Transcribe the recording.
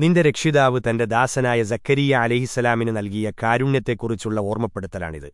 നിന്റെ രക്ഷിതാവ് തന്റെ ദാസനായ സക്കരിയ അലഹിസലാമിന് നൽകിയ കാരുണ്യത്തെക്കുറിച്ചുള്ള ഓർമ്മപ്പെടുത്തലാണിത്.